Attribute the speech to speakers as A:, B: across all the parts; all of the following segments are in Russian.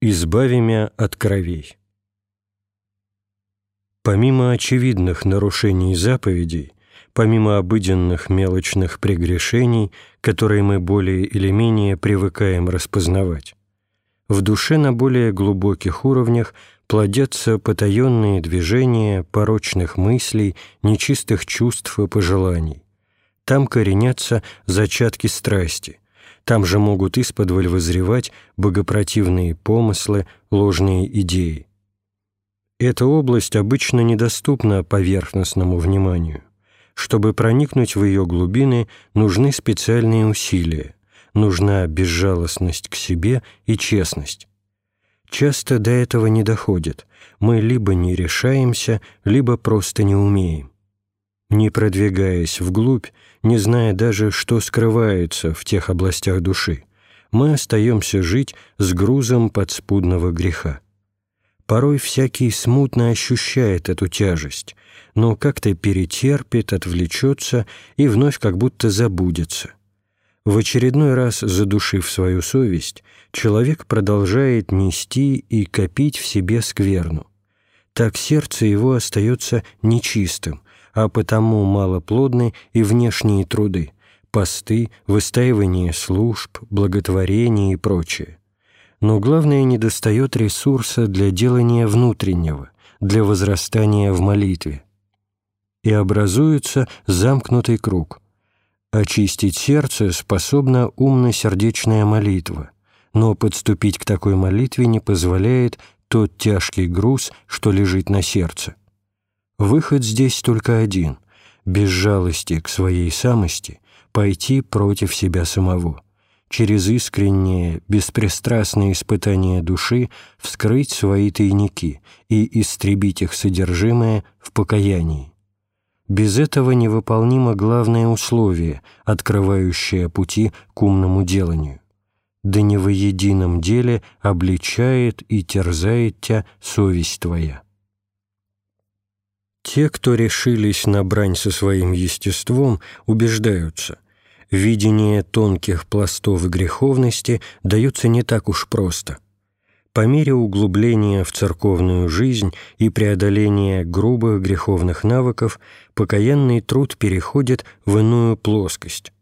A: Избави мя от кровей. Помимо очевидных нарушений заповедей, помимо обыденных мелочных прегрешений, которые мы более или менее привыкаем распознавать, в душе на более глубоких уровнях плодятся потаенные движения порочных мыслей, нечистых чувств и пожеланий. Там коренятся зачатки страсти – там же могут исподволь возревать богопротивные помыслы, ложные идеи. Эта область обычно недоступна поверхностному вниманию. Чтобы проникнуть в ее глубины, нужны специальные усилия, нужна безжалостность к себе и честность. Часто до этого не доходит, мы либо не решаемся, либо просто не умеем. Не продвигаясь вглубь, не зная даже, что скрывается в тех областях души, мы остаемся жить с грузом подспудного греха. Порой всякий смутно ощущает эту тяжесть, но как-то перетерпит, отвлечется и вновь как будто забудется. В очередной раз задушив свою совесть, человек продолжает нести и копить в себе скверну. Так сердце его остается нечистым, а потому малоплодны и внешние труды, посты, выстаивание служб, благотворение и прочее. Но главное, недостает ресурса для делания внутреннего, для возрастания в молитве. И образуется замкнутый круг. Очистить сердце способна умно-сердечная молитва, но подступить к такой молитве не позволяет тот тяжкий груз, что лежит на сердце. Выход здесь только один — без жалости к своей самости пойти против себя самого, через искреннее, беспристрастное испытание души вскрыть свои тайники и истребить их содержимое в покаянии. Без этого невыполнимо главное условие, открывающее пути к умному деланию. Да не во едином деле обличает и терзает тебя совесть твоя. Те, кто решились на брань со своим естеством, убеждаются, видение тонких пластов греховности дается не так уж просто. По мере углубления в церковную жизнь и преодоления грубых греховных навыков покаянный труд переходит в иную плоскость.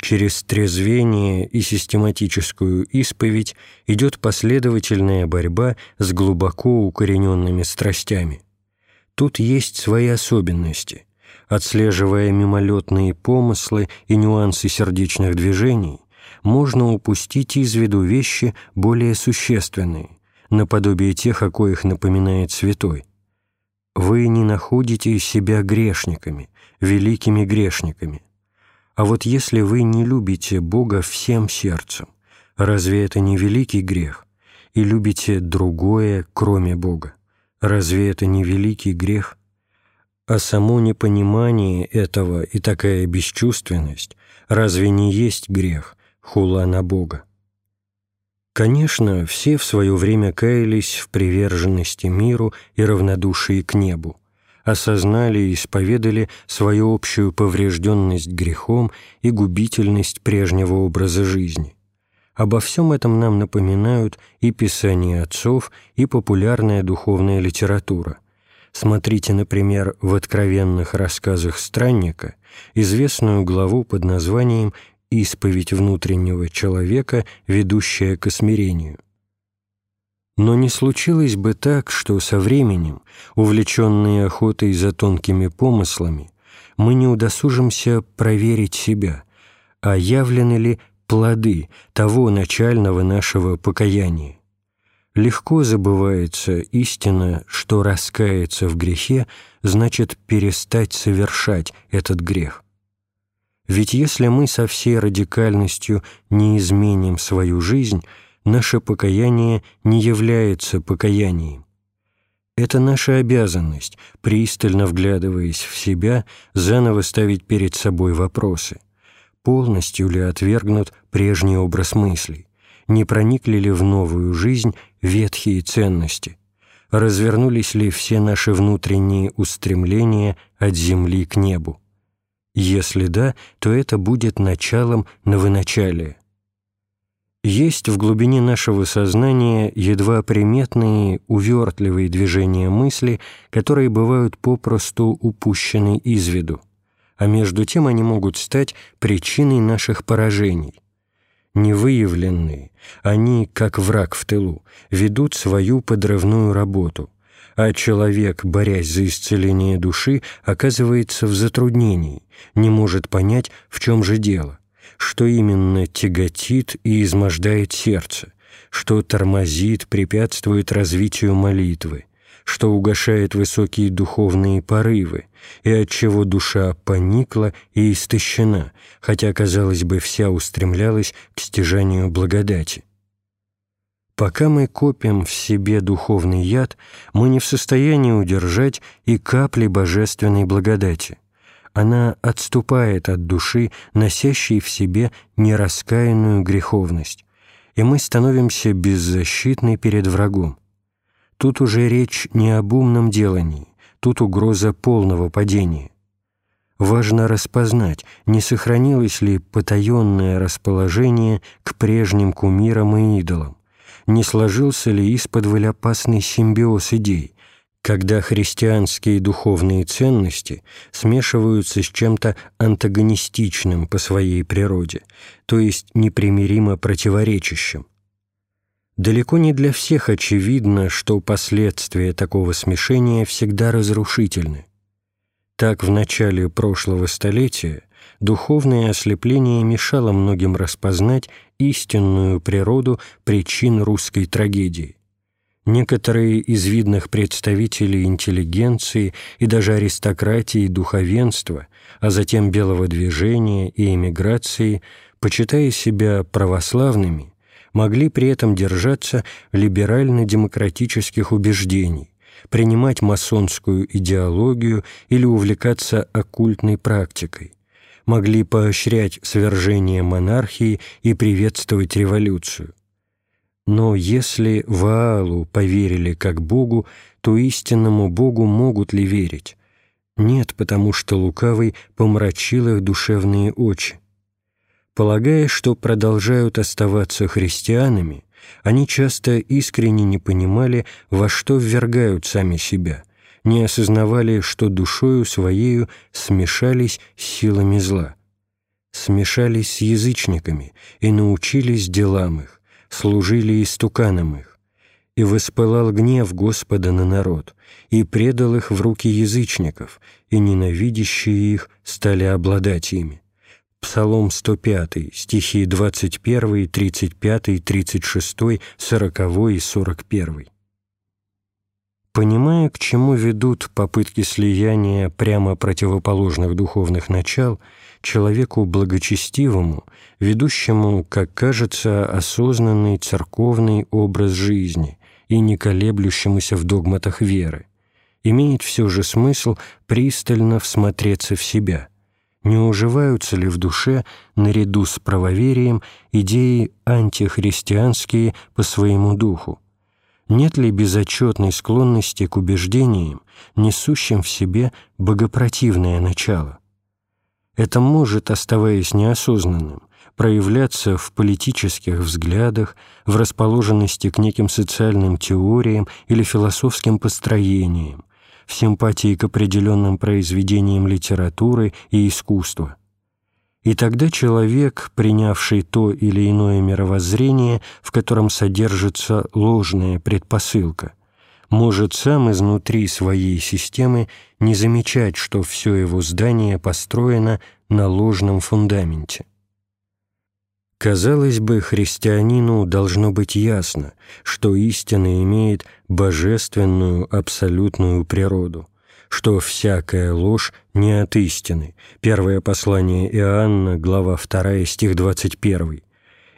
A: Через трезвение и систематическую исповедь идет последовательная борьба с глубоко укорененными страстями – Тут есть свои особенности. Отслеживая мимолетные помыслы и нюансы сердечных движений, можно упустить из виду вещи более существенные, наподобие тех, о коих напоминает святой. Вы не находите себя грешниками, великими грешниками. А вот если вы не любите Бога всем сердцем, разве это не великий грех? И любите другое, кроме Бога? Разве это не великий грех? А само непонимание этого и такая бесчувственность разве не есть грех, хула на Бога? Конечно, все в свое время каялись в приверженности миру и равнодушии к небу, осознали и исповедали свою общую поврежденность грехом и губительность прежнего образа жизни. Обо всем этом нам напоминают и писания отцов, и популярная духовная литература. Смотрите, например, в «Откровенных рассказах странника» известную главу под названием «Исповедь внутреннего человека, ведущая к смирению». Но не случилось бы так, что со временем, увлеченные охотой за тонкими помыслами, мы не удосужимся проверить себя, а явлены ли плоды того начального нашего покаяния. Легко забывается истина, что раскаяться в грехе значит перестать совершать этот грех. Ведь если мы со всей радикальностью не изменим свою жизнь, наше покаяние не является покаянием. Это наша обязанность, пристально вглядываясь в себя, заново ставить перед собой вопросы – полностью ли отвергнут прежний образ мыслей, не проникли ли в новую жизнь ветхие ценности, развернулись ли все наши внутренние устремления от земли к небу. Если да, то это будет началом новоначалия. Есть в глубине нашего сознания едва приметные, увертливые движения мысли, которые бывают попросту упущены из виду, а между тем они могут стать причиной наших поражений. Невыявленные, они, как враг в тылу, ведут свою подрывную работу, а человек, борясь за исцеление души, оказывается в затруднении, не может понять, в чем же дело что именно тяготит и измождает сердце, что тормозит, препятствует развитию молитвы, что угошает высокие духовные порывы, и от чего душа поникла и истощена, хотя, казалось бы, вся устремлялась к стяжанию благодати. Пока мы копим в себе духовный яд, мы не в состоянии удержать и капли божественной благодати – она отступает от души, носящей в себе нераскаянную греховность, и мы становимся беззащитны перед врагом. Тут уже речь не об умном делании, тут угроза полного падения. Важно распознать, не сохранилось ли потаенное расположение к прежним кумирам и идолам, не сложился ли из-под опасный симбиоз идей, когда христианские духовные ценности смешиваются с чем-то антагонистичным по своей природе, то есть непримиримо противоречащим. Далеко не для всех очевидно, что последствия такого смешения всегда разрушительны. Так в начале прошлого столетия духовное ослепление мешало многим распознать истинную природу причин русской трагедии. Некоторые из видных представителей интеллигенции и даже аристократии и духовенства, а затем белого движения и эмиграции, почитая себя православными, могли при этом держаться либерально-демократических убеждений, принимать масонскую идеологию или увлекаться оккультной практикой, могли поощрять свержение монархии и приветствовать революцию. Но если Ваалу поверили как Богу, то истинному Богу могут ли верить? Нет, потому что лукавый помрачил их душевные очи. Полагая, что продолжают оставаться христианами, они часто искренне не понимали, во что ввергают сами себя, не осознавали, что душою своею смешались с силами зла, смешались с язычниками и научились делам их, служили истуканам их. И воспылал гнев Господа на народ, и предал их в руки язычников, и ненавидящие их стали обладать ими. Псалом 105, стихи 21, 35, 36, 40 и 41. Понимая, к чему ведут попытки слияния прямо противоположных духовных начал, человеку благочестивому, ведущему, как кажется, осознанный церковный образ жизни и не колеблющемуся в догматах веры, имеет все же смысл пристально всмотреться в себя. Не уживаются ли в душе, наряду с правоверием, идеи антихристианские по своему духу? Нет ли безотчетной склонности к убеждениям, несущим в себе богопротивное начало? Это может, оставаясь неосознанным, проявляться в политических взглядах, в расположенности к неким социальным теориям или философским построениям, в симпатии к определенным произведениям литературы и искусства. И тогда человек, принявший то или иное мировоззрение, в котором содержится ложная предпосылка, может сам изнутри своей системы не замечать, что все его здание построено на ложном фундаменте. Казалось бы, христианину должно быть ясно, что истина имеет божественную абсолютную природу, что всякая ложь не от истины. Первое послание Иоанна, глава 2, стих 21.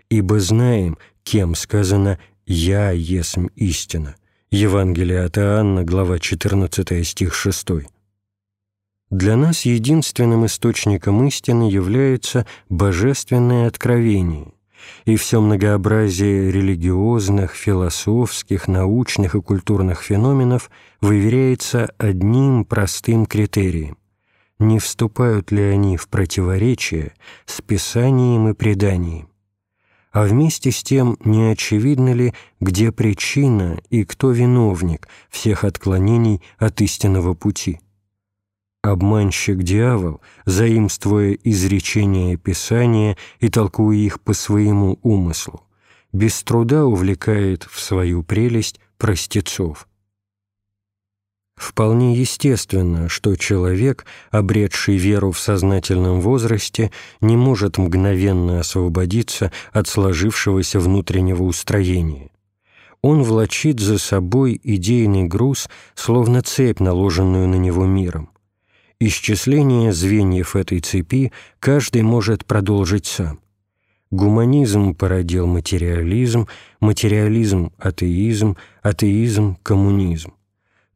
A: «Ибо знаем, кем сказано «Я есмь истина». Евангелие от Иоанна, глава 14, стих 6. Для нас единственным источником истины является божественное откровение, и все многообразие религиозных, философских, научных и культурных феноменов выверяется одним простым критерием – не вступают ли они в противоречие с Писанием и преданием. а вместе с тем не очевидно ли, где причина и кто виновник всех отклонений от истинного пути. Обманщик-дьявол, заимствуя изречения Писания и толкуя их по своему умыслу, без труда увлекает в свою прелесть простецов. Вполне естественно, что человек, обретший веру в сознательном возрасте, не может мгновенно освободиться от сложившегося внутреннего устроения. Он влачит за собой идейный груз, словно цепь, наложенную на него миром. Исчисление звеньев этой цепи каждый может продолжить сам. Гуманизм породил материализм, материализм – атеизм, атеизм – коммунизм.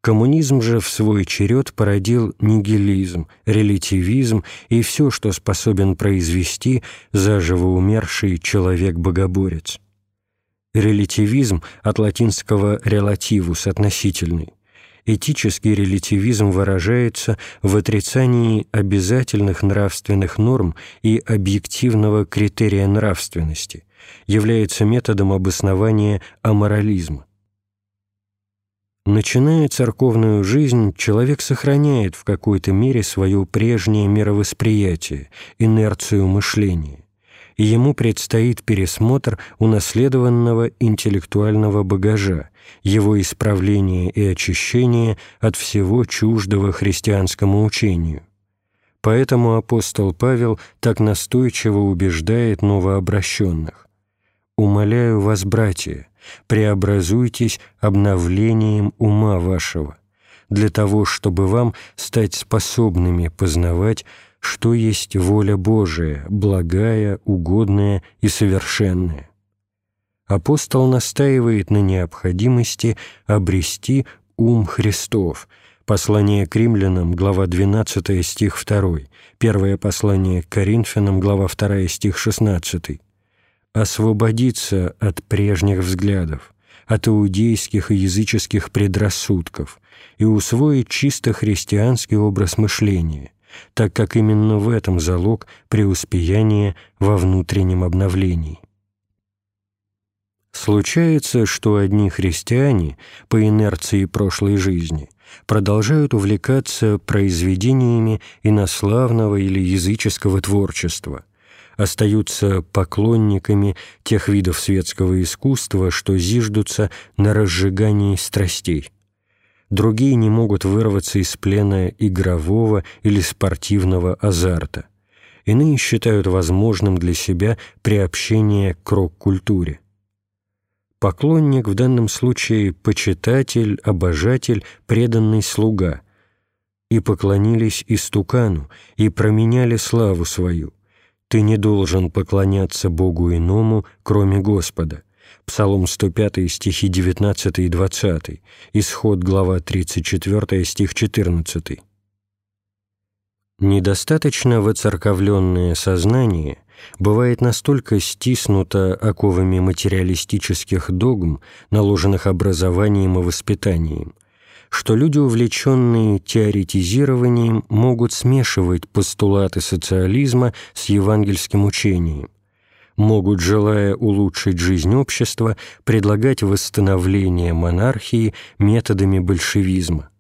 A: Коммунизм же в свой черед породил нигилизм, релятивизм и все, что способен произвести заживо умерший человек-богоборец. Релятивизм от латинского «relativus» – относительный. Этический релятивизм выражается в отрицании обязательных нравственных норм и объективного критерия нравственности, является методом обоснования аморализма. Начиная церковную жизнь, человек сохраняет в какой-то мере свое прежнее мировосприятие, инерцию мышления, и ему предстоит пересмотр унаследованного интеллектуального багажа, его исправление и очищение от всего чуждого христианскому учению. Поэтому апостол Павел так настойчиво убеждает новообращенных. «Умоляю вас, братья, преобразуйтесь обновлением ума вашего, для того, чтобы вам стать способными познавать, что есть воля Божия, благая, угодная и совершенная. Апостол настаивает на необходимости обрести ум Христов. Послание к римлянам, глава 12, стих 2. Первое послание к Коринфянам, глава 2, стих 16 освободиться от прежних взглядов, от иудейских и языческих предрассудков и усвоить чисто христианский образ мышления, так как именно в этом залог преуспеяния во внутреннем обновлении. Случается, что одни христиане по инерции прошлой жизни продолжают увлекаться произведениями инославного или языческого творчества – остаются поклонниками тех видов светского искусства, что зиждутся на разжигании страстей. Другие не могут вырваться из плена игрового или спортивного азарта. Иные считают возможным для себя приобщение к рок-культуре. Поклонник в данном случае почитатель, обожатель, преданный слуга. И поклонились истукану, и променяли славу свою – «Ты не должен поклоняться Богу иному, кроме Господа». Псалом 105, стихи 19 и 20, Исход, глава 34, стих 14. Недостаточно воцерковленное сознание бывает настолько стиснуто оковами материалистических догм, наложенных образованием и воспитанием, что люди, увлеченные теоретизированием, могут смешивать постулаты социализма с евангельским учением, могут, желая улучшить жизнь общества, предлагать восстановление монархии методами большевизма.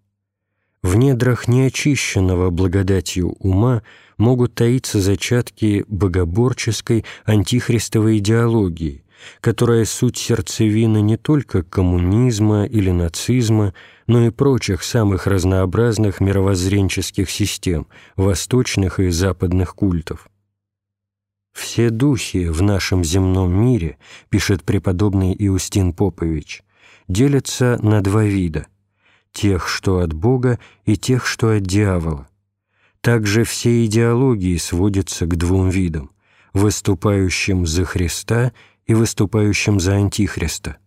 A: В недрах неочищенного благодатью ума могут таиться зачатки богоборческой антихристовой идеологии, которая суть сердцевины не только коммунизма или нацизма, но и прочих самых разнообразных мировоззренческих систем, восточных и западных культов. «Все духи в нашем земном мире, — пишет преподобный Иустин Попович, — делятся на два вида — тех, что от Бога, и тех, что от дьявола. Также все идеологии сводятся к двум видам — выступающим за Христа и выступающим за Антихриста.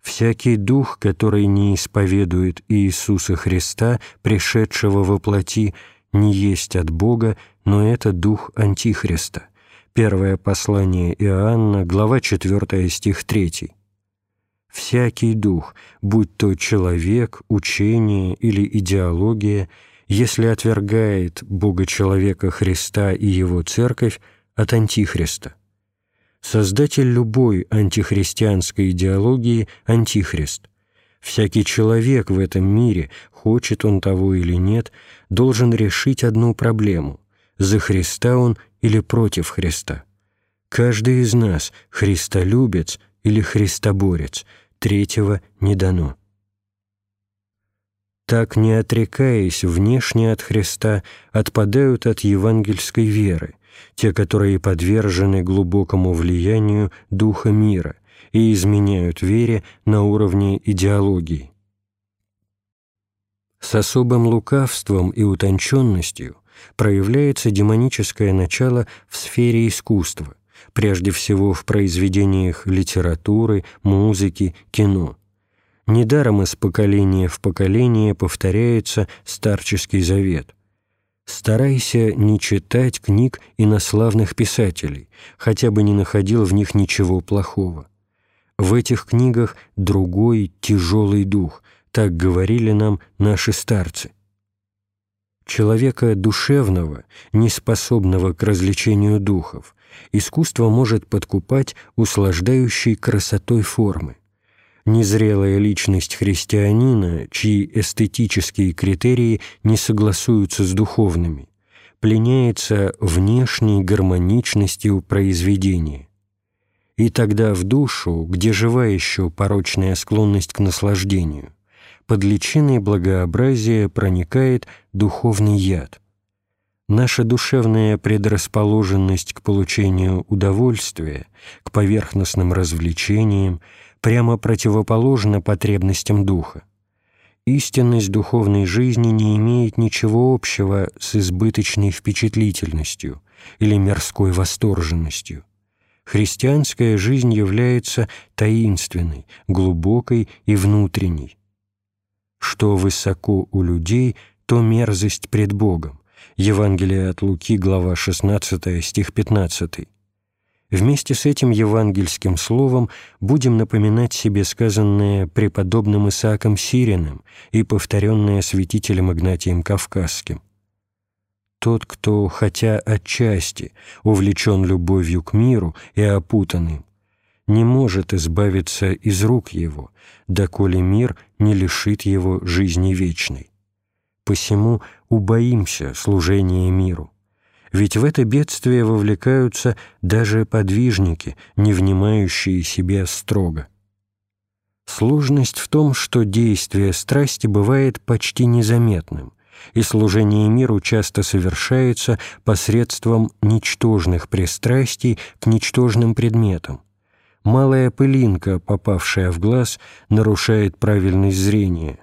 A: Всякий дух, который не исповедует Иисуса Христа, пришедшего во плоти, не есть от Бога, но это дух Антихриста. Первое послание Иоанна, глава 4, стих 3. Всякий дух, будь то человек, учение или идеология, если отвергает Бога-человека Христа и Его Церковь, от Антихриста – Создатель любой антихристианской идеологии – антихрист. Всякий человек в этом мире, хочет он того или нет, должен решить одну проблему – за Христа он или против Христа. Каждый из нас – христолюбец или христоборец, третьего не дано. Так, не отрекаясь внешне от Христа, отпадают от евангельской веры, те, которые подвержены глубокому влиянию духа мира и изменяют вере на уровне идеологии. С особым лукавством и утонченностью проявляется демоническое начало в сфере искусства, прежде всего в произведениях литературы, музыки, кино. Недаром из поколения в поколение повторяется старческий завет. «Старайся не читать книг инославных писателей, хотя бы не находил в них ничего плохого. В этих книгах другой тяжелый дух, так говорили нам наши старцы. Человека душевного, неспособного к развлечению духов, искусство может подкупать услаждающей красотой формы. Незрелая личность христианина, чьи эстетические критерии не согласуются с духовными, пленяется внешней гармоничностью произведения. И тогда в душу, где жива еще порочная склонность к наслаждению, под личиной благообразия проникает духовный яд. Наша душевная предрасположенность к получению удовольствия, к поверхностным развлечениям, прямо противоположна потребностям духа. Истинность духовной жизни не имеет ничего общего с избыточной впечатлительностью или мирской восторженностью. Христианская жизнь является таинственной, глубокой и внутренней. Что высоко у людей, то мерзость пред Богом. Евангелие от Луки, глава 16, стих 15. Вместе с этим евангельским словом будем напоминать себе сказанное преподобным Исааком Сириным и повторенное святителем Игнатием Кавказским. Тот, кто, хотя отчасти, увлечен любовью к миру и опутан не может избавиться из рук его, доколе мир не лишит его жизни вечной. Посему убоимся служения миру. Ведь в это бедствие вовлекаются даже подвижники, не внимающие себе строго. Сложность в том, что действие страсти бывает почти незаметным, и служение миру часто совершается посредством ничтожных пристрастий к ничтожным предметам, Малая пылинка, попавшая в глаз, нарушает правильность зрения.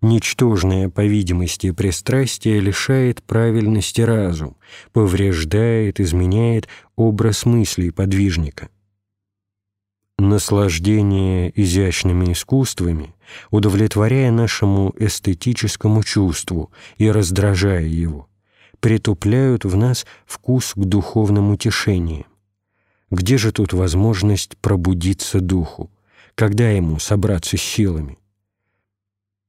A: Ничтожное, по видимости, пристрастие лишает правильности разум, повреждает, изменяет образ мыслей подвижника. Наслаждение изящными искусствами, удовлетворяя нашему эстетическому чувству и раздражая его, притупляют в нас вкус к духовным утешениям. Где же тут возможность пробудиться духу? Когда ему собраться с силами?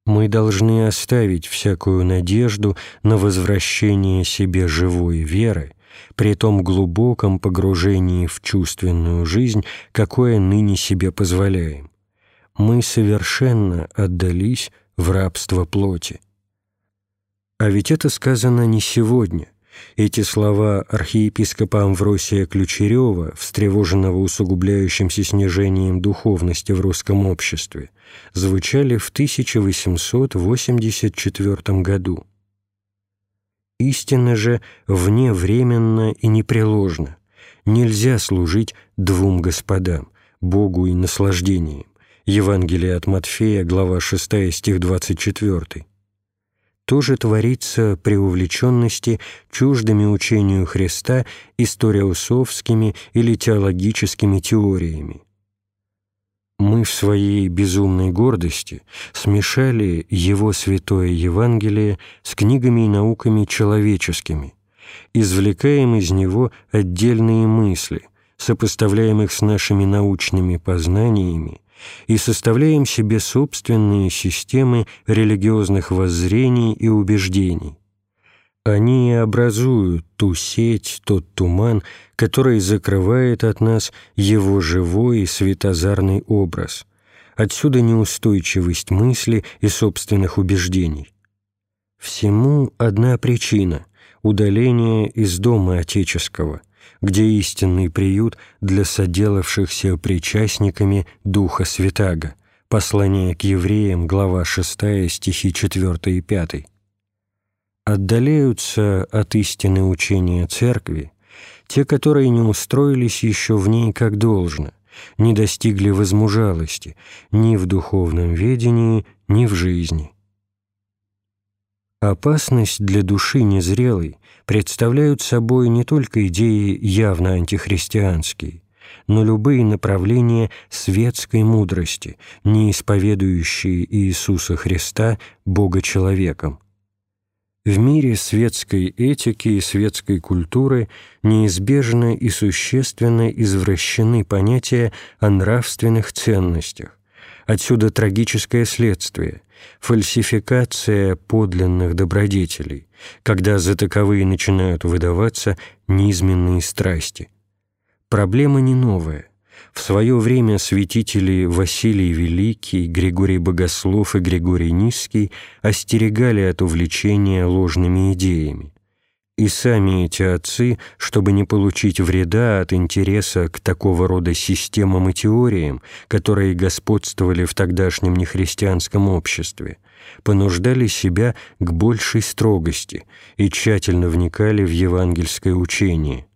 A: Мы должны оставить всякую надежду на возвращение себе живой веры при том глубоком погружении в чувственную жизнь, какое ныне себе позволяем. Мы совершенно отдались в рабство плоти. А ведь это сказано не сегодня, эти слова архиепископа Амвросия Ключерева, встревоженного усугубляющимся снижением духовности в русском обществе, звучали в 1884 году. Истина же вневременно и непреложна. Нельзя служить двум господам, Богу и наслаждением. Евангелие от Матфея, глава 6, стих 24 тоже творится при увлеченности чуждыми учению Христа историосовскими или теологическими теориями. Мы в своей безумной гордости смешали Его Святое Евангелие с книгами и науками человеческими, извлекаем из него отдельные мысли, сопоставляем их с нашими научными познаниями и составляем себе собственные системы религиозных воззрений и убеждений. Они образуют ту сеть, тот туман, который закрывает от нас его живой и светозарный образ. Отсюда неустойчивость мысли и собственных убеждений. Всему одна причина – удаление из дома отеческого, где истинный приют для соделавшихся причастниками Духа Святаго. Послание к евреям, глава 6, стихи 4 и 5 отдаляются от истины учения Церкви те, которые не устроились еще в ней как должно, не достигли возмужалости ни в духовном ведении, ни в жизни. Опасность для души незрелой представляют собой не только идеи явно антихристианские, но любые направления светской мудрости, не исповедующие Иисуса Христа Бога человеком, в мире светской этики и светской культуры неизбежно и существенно извращены понятия о нравственных ценностях. Отсюда трагическое следствие – фальсификация подлинных добродетелей, когда за таковые начинают выдаваться низменные страсти. Проблема не новая. В свое время святители Василий Великий, Григорий Богослов и Григорий Низкий остерегали от увлечения ложными идеями. И сами эти отцы, чтобы не получить вреда от интереса к такого рода системам и теориям, которые господствовали в тогдашнем нехристианском обществе, понуждали себя к большей строгости и тщательно вникали в евангельское учение –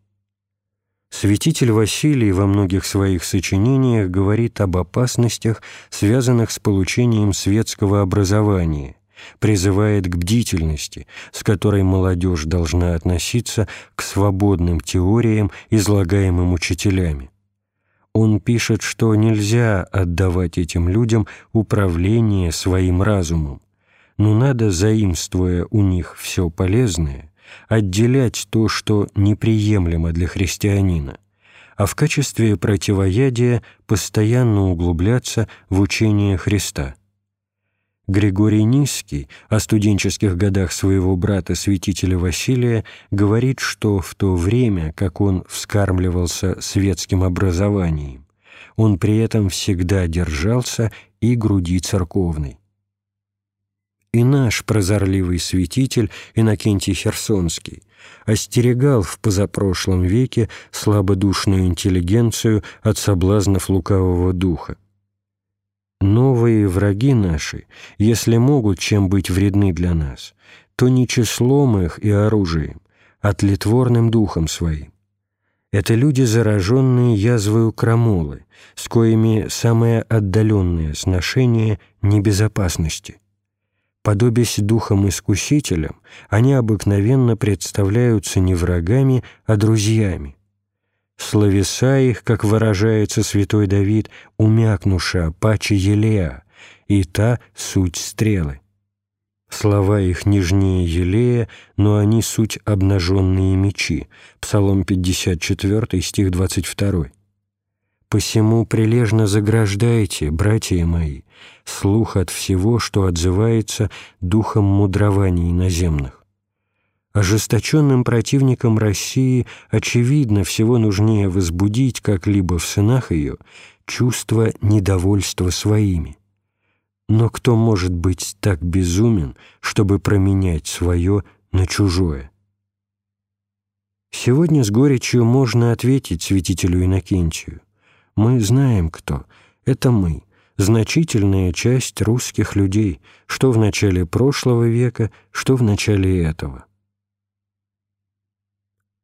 A: Святитель Василий во многих своих сочинениях говорит об опасностях, связанных с получением светского образования, призывает к бдительности, с которой молодежь должна относиться к свободным теориям, излагаемым учителями. Он пишет, что нельзя отдавать этим людям управление своим разумом, но надо, заимствуя у них все полезное, отделять то, что неприемлемо для христианина, а в качестве противоядия постоянно углубляться в учение Христа. Григорий Низкий о студенческих годах своего брата святителя Василия говорит, что в то время, как он вскармливался светским образованием, он при этом всегда держался и груди церковной. И наш прозорливый святитель Иннокентий Херсонский остерегал в позапрошлом веке слабодушную интеллигенцию от соблазнов лукавого духа. Новые враги наши, если могут чем быть вредны для нас, то не числом их и оружием, а тлетворным духом своим. Это люди, зараженные язвою крамолы, с коими самое отдаленное сношение небезопасности – Подобясь духом-искусителям, они обыкновенно представляются не врагами, а друзьями. Словеса их, как выражается святой Давид, умякнуша, паче елея, и та суть стрелы. Слова их нежнее елея, но они суть обнаженные мечи. Псалом 54, стих 22. Посему прилежно заграждайте, братья мои, слух от всего, что отзывается духом мудрований наземных. Ожесточенным противникам России очевидно всего нужнее возбудить как-либо в сынах ее чувство недовольства своими. Но кто может быть так безумен, чтобы променять свое на чужое? Сегодня с горечью можно ответить святителю Иннокентию. Мы знаем, кто. Это мы, значительная часть русских людей, что в начале прошлого века, что в начале этого.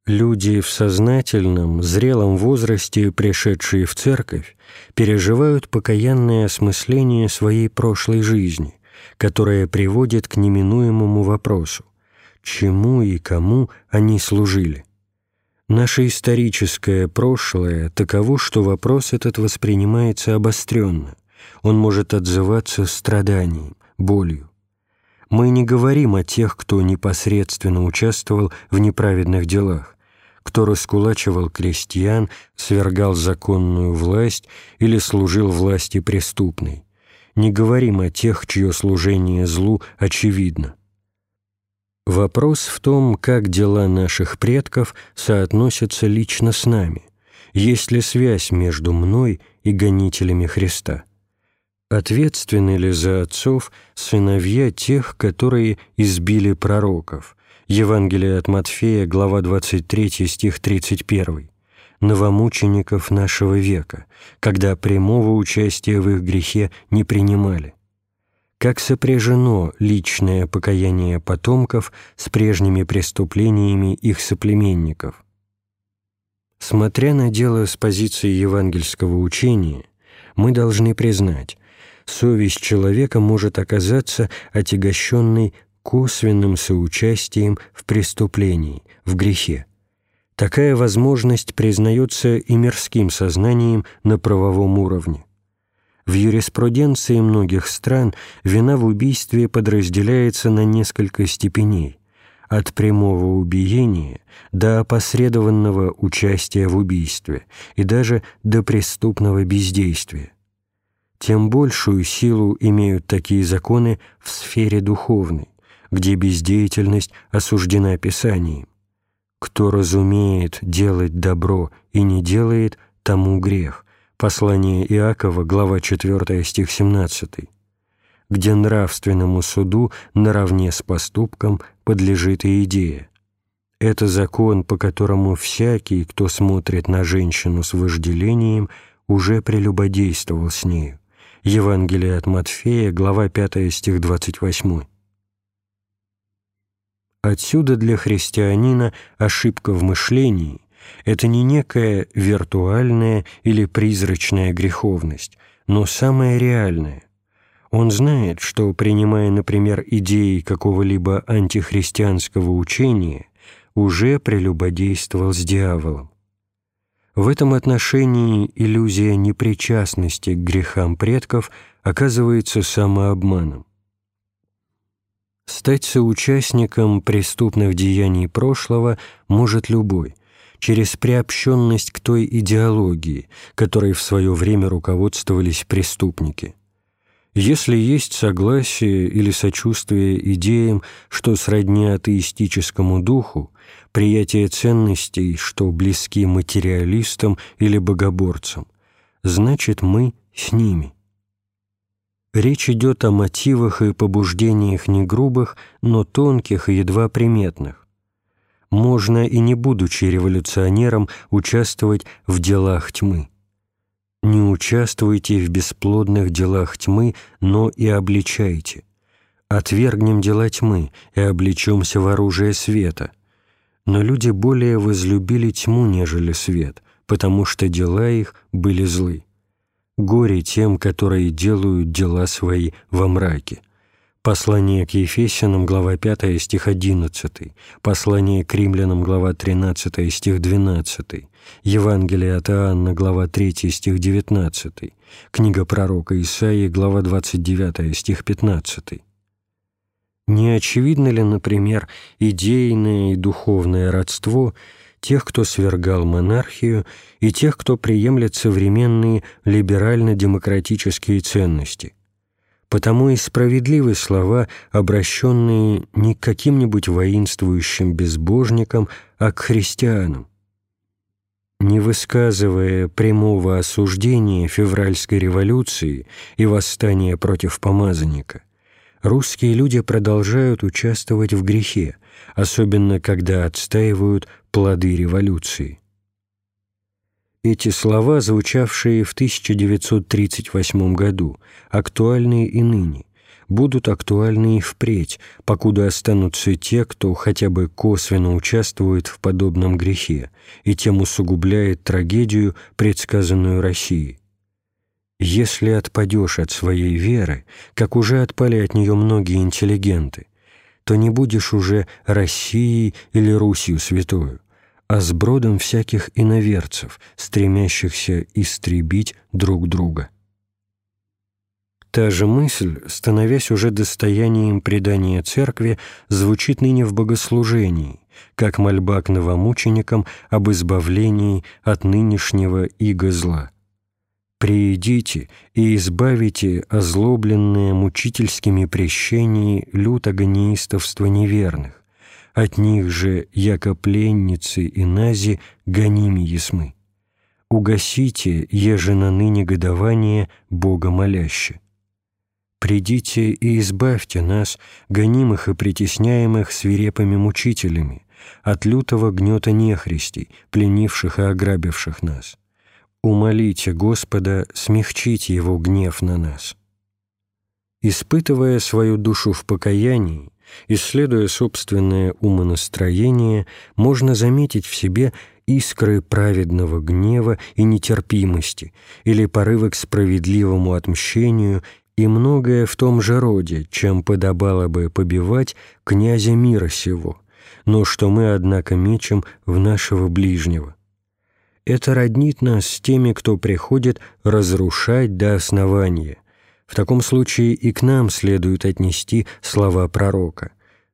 A: Люди в сознательном, зрелом возрасте, пришедшие в церковь, переживают покаянное осмысление своей прошлой жизни, которое приводит к неминуемому вопросу, чему и кому они служили – Наше историческое прошлое таково, что вопрос этот воспринимается обостренно. Он может отзываться страданием, болью. Мы не говорим о тех, кто непосредственно участвовал в неправедных делах, кто раскулачивал крестьян, свергал законную власть или служил власти преступной. Не говорим о тех, чье служение злу очевидно. Вопрос в том, как дела наших предков соотносятся лично с нами, есть ли связь между мной и гонителями Христа. Ответственны ли за отцов сыновья тех, которые избили пророков? Евангелие от Матфея, глава 23, стих 31. Новомучеников нашего века, когда прямого участия в их грехе не принимали как сопряжено личное покаяние потомков с прежними преступлениями их соплеменников. Смотря на дело с позиции евангельского учения, мы должны признать, совесть человека может оказаться отягощенной косвенным соучастием в преступлении, в грехе. Такая возможность признается и мирским сознанием на правовом уровне. В юриспруденции многих стран вина в убийстве подразделяется на несколько степеней – от прямого убиения до опосредованного участия в убийстве и даже до преступного бездействия. Тем большую силу имеют такие законы в сфере духовной, где бездеятельность осуждена Писанием. Кто разумеет делать добро и не делает, тому грех – Послание Иакова, глава 4, стих 17, где нравственному суду наравне с поступком подлежит и идея. Это закон, по которому всякий, кто смотрит на женщину с вожделением, уже прелюбодействовал с нею. Евангелие от Матфея, глава 5, стих 28. Отсюда для христианина ошибка в мышлении это не некая виртуальная или призрачная греховность, но самая реальная. Он знает, что, принимая, например, идеи какого-либо антихристианского учения, уже прелюбодействовал с дьяволом. В этом отношении иллюзия непричастности к грехам предков оказывается самообманом. Стать соучастником преступных деяний прошлого может любой – через приобщенность к той идеологии, которой в свое время руководствовались преступники. Если есть согласие или сочувствие идеям, что сродни атеистическому духу, приятие ценностей, что близки материалистам или богоборцам, значит, мы с ними. Речь идет о мотивах и побуждениях не грубых, но тонких и едва приметных можно и не будучи революционером участвовать в делах тьмы. Не участвуйте в бесплодных делах тьмы, но и обличайте. Отвергнем дела тьмы и облечемся в оружие света. Но люди более возлюбили тьму, нежели свет, потому что дела их были злы. Горе тем, которые делают дела свои во мраке. Послание к Ефесянам, глава 5, стих 11, послание к римлянам, глава 13, стих 12, Евангелие от Иоанна, глава 3, стих 19, книга пророка Исаии, глава 29, стих 15. Не очевидно ли, например, идейное и духовное родство тех, кто свергал монархию, и тех, кто приемлет современные либерально-демократические ценности – Потому и справедливы слова, обращенные не к каким-нибудь воинствующим безбожникам, а к христианам. Не высказывая прямого осуждения февральской революции и восстания против помазанника, русские люди продолжают участвовать в грехе, особенно когда отстаивают плоды революции. Эти слова, звучавшие в 1938 году, актуальны и ныне, будут актуальны и впредь, покуда останутся те, кто хотя бы косвенно участвует в подобном грехе и тем усугубляет трагедию, предсказанную Россией. Если отпадешь от своей веры, как уже отпали от нее многие интеллигенты, то не будешь уже Россией или Русью святою, а с бродом всяких иноверцев, стремящихся истребить друг друга. Та же мысль, становясь уже достоянием предания церкви, звучит ныне в богослужении, как мольба к новомученикам об избавлении от нынешнего иго зла. «Приидите и избавите озлобленные мучительскими прещениями люто неистовства неверных, От них же, яко пленницы и нази, гоними ясмы. Угасите, еже на ныне годование Бога моляще. Придите и избавьте нас, гонимых и притесняемых свирепыми мучителями, от лютого гнета нехристей, пленивших и ограбивших нас. Умолите Господа смягчить Его гнев на нас. Испытывая свою душу в покаянии, исследуя собственное умонастроение, можно заметить в себе искры праведного гнева и нетерпимости или порывы к справедливому отмщению и многое в том же роде, чем подобало бы побивать князя мира сего, но что мы, однако, мечем в нашего ближнего. Это роднит нас с теми, кто приходит разрушать до основания. В таком случае и к нам следует отнести слова пророка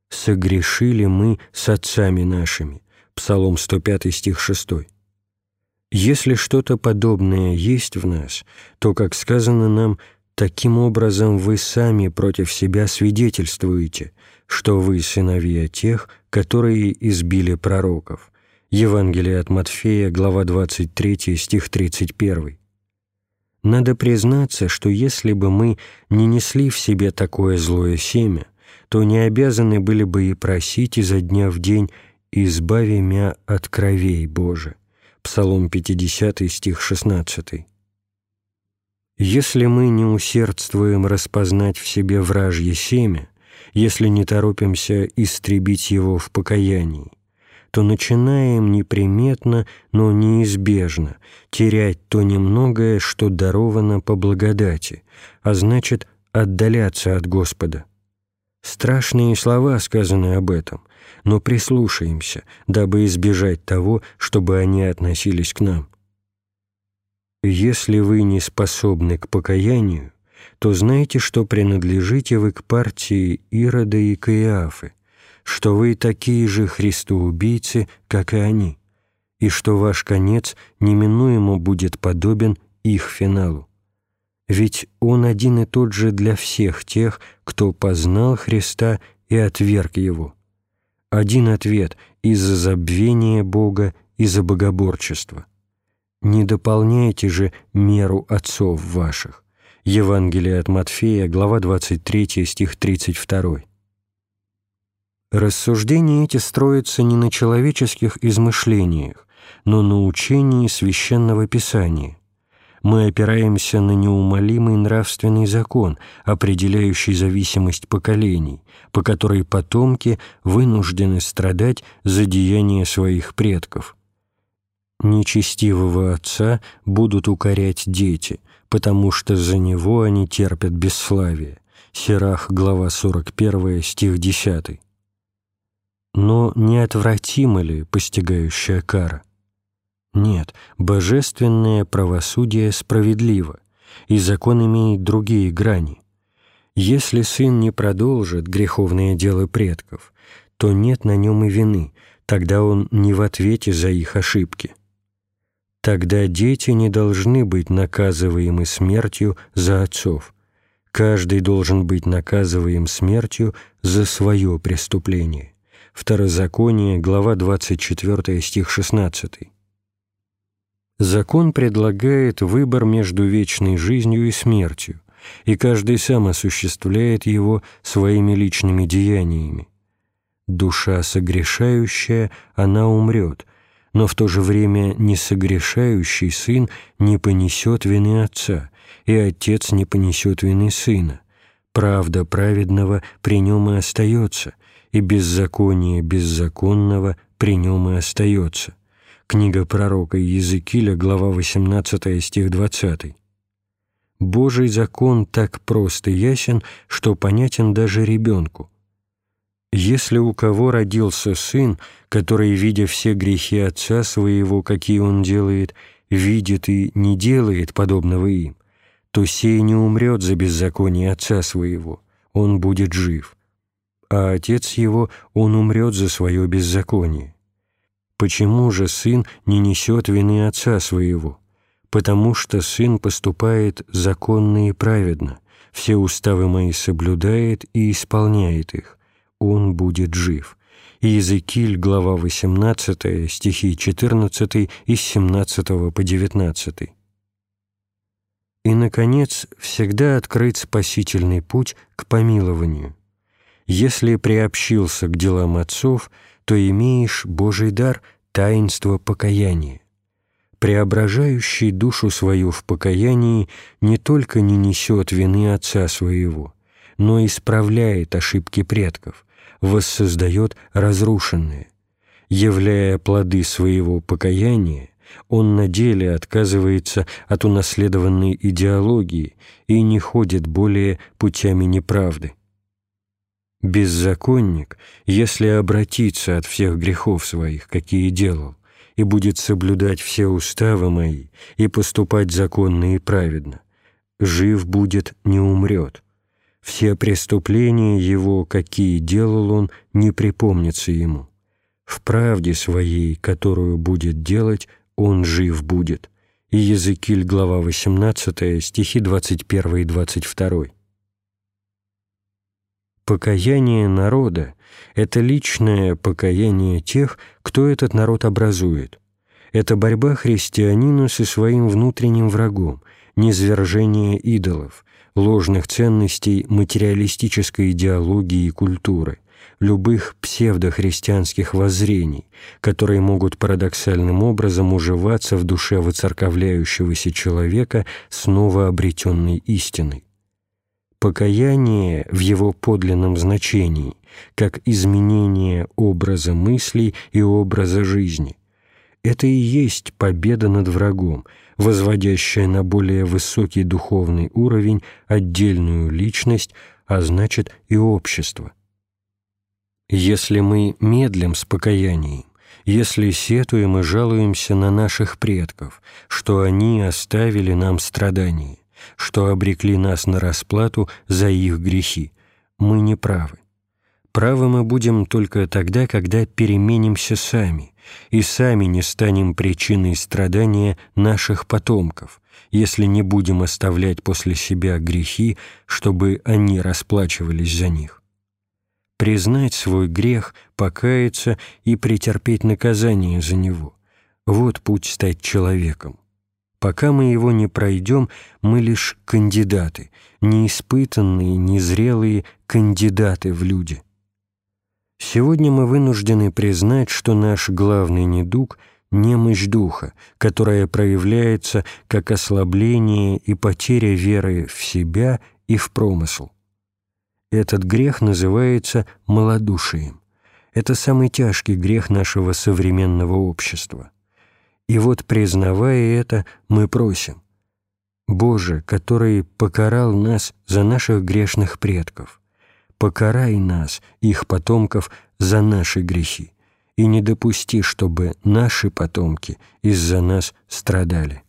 A: «Согрешили мы с отцами нашими» Псалом 105 стих 6. Если что-то подобное есть в нас, то, как сказано нам, таким образом вы сами против себя свидетельствуете, что вы сыновья тех, которые избили пророков. Евангелие от Матфея, глава 23, стих 31. Надо признаться, что если бы мы не несли в себе такое злое семя, то не обязаны были бы и просить изо дня в день «Избави мя от кровей Боже» Псалом 50, стих 16. Если мы не усердствуем распознать в себе вражье семя, если не торопимся истребить его в покаянии, то начинаем неприметно, но неизбежно терять то немногое, что даровано по благодати, а значит отдаляться от Господа. Страшные слова сказаны об этом, но прислушаемся, дабы избежать того, чтобы они относились к нам. Если вы не способны к покаянию, то знайте, что принадлежите вы к партии Ирода и Каиафы, что вы такие же христоубийцы, как и они, и что ваш конец неминуемо будет подобен их финалу. Ведь он один и тот же для всех тех, кто познал Христа и отверг Его. Один ответ из-за забвения Бога и за богоборчества. Не дополняйте же меру отцов ваших. Евангелие от Матфея, глава 23, стих 32. Рассуждения эти строятся не на человеческих измышлениях, но на учении Священного Писания. Мы опираемся на неумолимый нравственный закон, определяющий зависимость поколений, по которой потомки вынуждены страдать за деяния своих предков. Нечестивого отца будут укорять дети, потому что за него они терпят бесславие. Сирах, глава 41, стих 10. Но неотвратима ли постигающая кара? Нет, божественное правосудие справедливо, и закон имеет другие грани. Если сын не продолжит греховное дело предков, то нет на нем и вины, тогда он не в ответе за их ошибки. Тогда дети не должны быть наказываемы смертью за отцов. Каждый должен быть наказываем смертью за свое преступление. Второзаконие, глава 24, стих 16. Закон предлагает выбор между вечной жизнью и смертью, и каждый сам осуществляет его своими личными деяниями. Душа согрешающая, она умрет, но в то же время несогрешающий сын не понесет вины отца, и отец не понесет вины сына. Правда праведного при нем и остается, и беззаконие беззаконного при нем и остается. Книга пророка Иезекииля, глава 18, стих 20. Божий закон так прост и ясен, что понятен даже ребенку. Если у кого родился сын, который, видя все грехи отца своего, какие он делает, видит и не делает подобного им, то сей не умрет за беззаконие отца своего, он будет жив а отец его, он умрет за свое беззаконие. Почему же сын не несет вины отца своего? Потому что сын поступает законно и праведно, все уставы мои соблюдает и исполняет их, он будет жив. Иезекииль, глава 18, стихи 14 и с 17 по 19. И, наконец, всегда открыт спасительный путь к помилованию. Если приобщился к делам отцов, то имеешь Божий дар таинство покаяния. Преображающий душу свою в покаянии не только не несет вины отца своего, но исправляет ошибки предков, воссоздает разрушенное. Являя плоды своего покаяния, он на деле отказывается от унаследованной идеологии и не ходит более путями неправды. Беззаконник, если обратиться от всех грехов своих, какие делал, и будет соблюдать все уставы мои и поступать законно и праведно, жив будет, не умрет. Все преступления его, какие делал он, не припомнятся ему. В правде своей, которую будет делать, он жив будет. Иезекииль, глава 18, стихи 21 и 22. Покаяние народа – это личное покаяние тех, кто этот народ образует. Это борьба христианина со своим внутренним врагом, низвержение идолов, ложных ценностей материалистической идеологии и культуры – любых псевдохристианских воззрений, которые могут парадоксальным образом уживаться в душе выцерковляющегося человека с новообретенной истиной. Покаяние в его подлинном значении, как изменение образа мыслей и образа жизни, это и есть победа над врагом, возводящая на более высокий духовный уровень отдельную личность, а значит и общество. Если мы медлим с покаянием, если сетуем и жалуемся на наших предков, что они оставили нам страдания, что обрекли нас на расплату за их грехи, мы не правы. Правы мы будем только тогда, когда переменимся сами, и сами не станем причиной страдания наших потомков, если не будем оставлять после себя грехи, чтобы они расплачивались за них признать свой грех, покаяться и претерпеть наказание за него. Вот путь стать человеком. Пока мы его не пройдем, мы лишь кандидаты, неиспытанные, незрелые кандидаты в люди. Сегодня мы вынуждены признать, что наш главный недуг — немощь духа, которая проявляется как ослабление и потеря веры в себя и в промысл. Этот грех называется малодушием. Это самый тяжкий грех нашего современного общества. И вот, признавая это, мы просим, «Боже, который покарал нас за наших грешных предков, покарай нас, их потомков, за наши грехи, и не допусти, чтобы наши потомки из-за нас страдали».